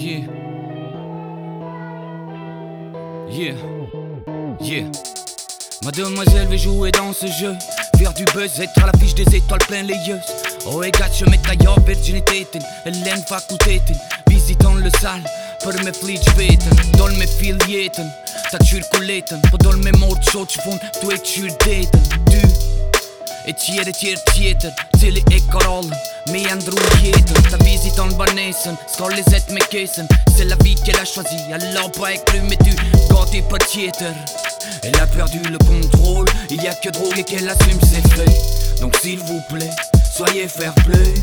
Yeah. Yeah. Yeah. Mademoiselle veut jouer dans ce jeu. Faire du buzz, être à l'affiche des étoiles plein les yeux. Oh, et je met ta jobb virginiteten. Ellen fakulteten. Visitant le salle. Për me fliq vetën Doll me fill jetën Ta qyrë kuletën Po doll me morë qo që fun Tu e qyrë detën Ty E qjerë e qjerë tjetër Cili e karallën Me jandru jetën Ta viziton banesën Ska lezet me kesën Se la vie qu'elle a choisi Allah pas e kry me ty Gati për tjetër Elle a perdu le contrôle Il y a que drogue et qu'elle assume ses faits Donc s'il vous plaît Soyez fair play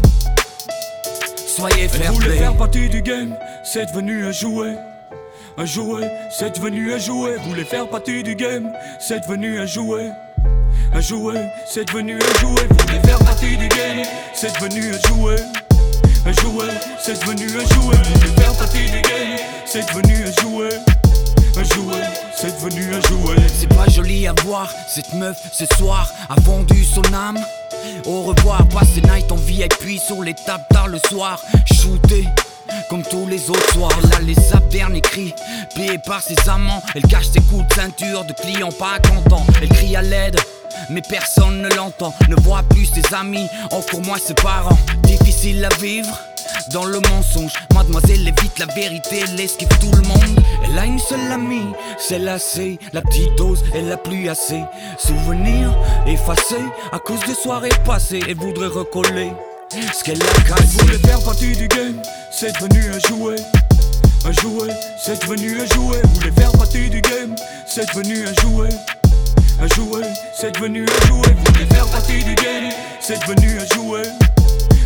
Soyez fair Elle play faire partie du game, c'est devenu un jouet. Un jouet, c'est devenu un jouet. Voulait faire partie du game, c'est devenu un jouet. Un jouet, c'est devenu un jouet. Voulait faire partie du game, c'est devenu un jouet. Un jouet, c'est devenu un jouet. Voulait faire partie du game, c'est devenu un jouet. Un jouet, c'est devenu un jouet. C'est pas joli à voir, cette meuf ce soir a vendu son âme. Au revoir, passé night en VIP sur les tables tard le soir. Shooté comme tous les autres soirs. Elle a les abs derniers cris, payés par ses amants. Elle cache ses coups de ceinture de clients pas contents. Elle crie à l'aide. Mais personne ne l'entend, ne voit plus ses amis, encore moins ses parents. Difficile à vivre dans le mensonge. Mademoiselle évite la vérité, elle esquive tout le monde. Elle a une seule amie, c'est la C. La petite dose, elle a plus assez. Souvenirs effacés à cause des soirées passées. Elle voudrait recoller ce qu'elle a Elle cassé. voulait faire partie du game, c'est devenu un jouet. Un jouet, c'est devenu un jouet. Voulait faire partie du game, c'est devenu un jouet. Un jouet, c'est devenu un jouet. Voulait faire partie du game, c'est devenu un jouet.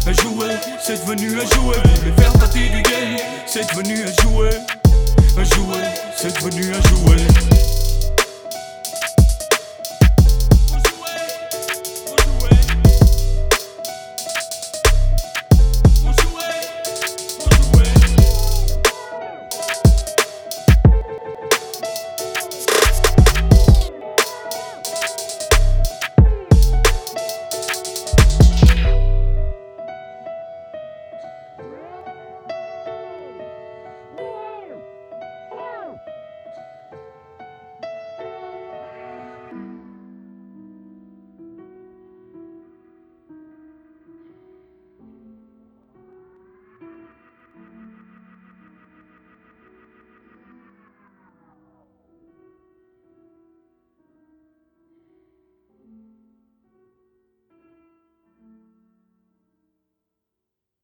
Un jouet, c'est devenu un jouet. Voulait faire partie du game, c'est devenu un jouet. Un jouet, c'est devenu un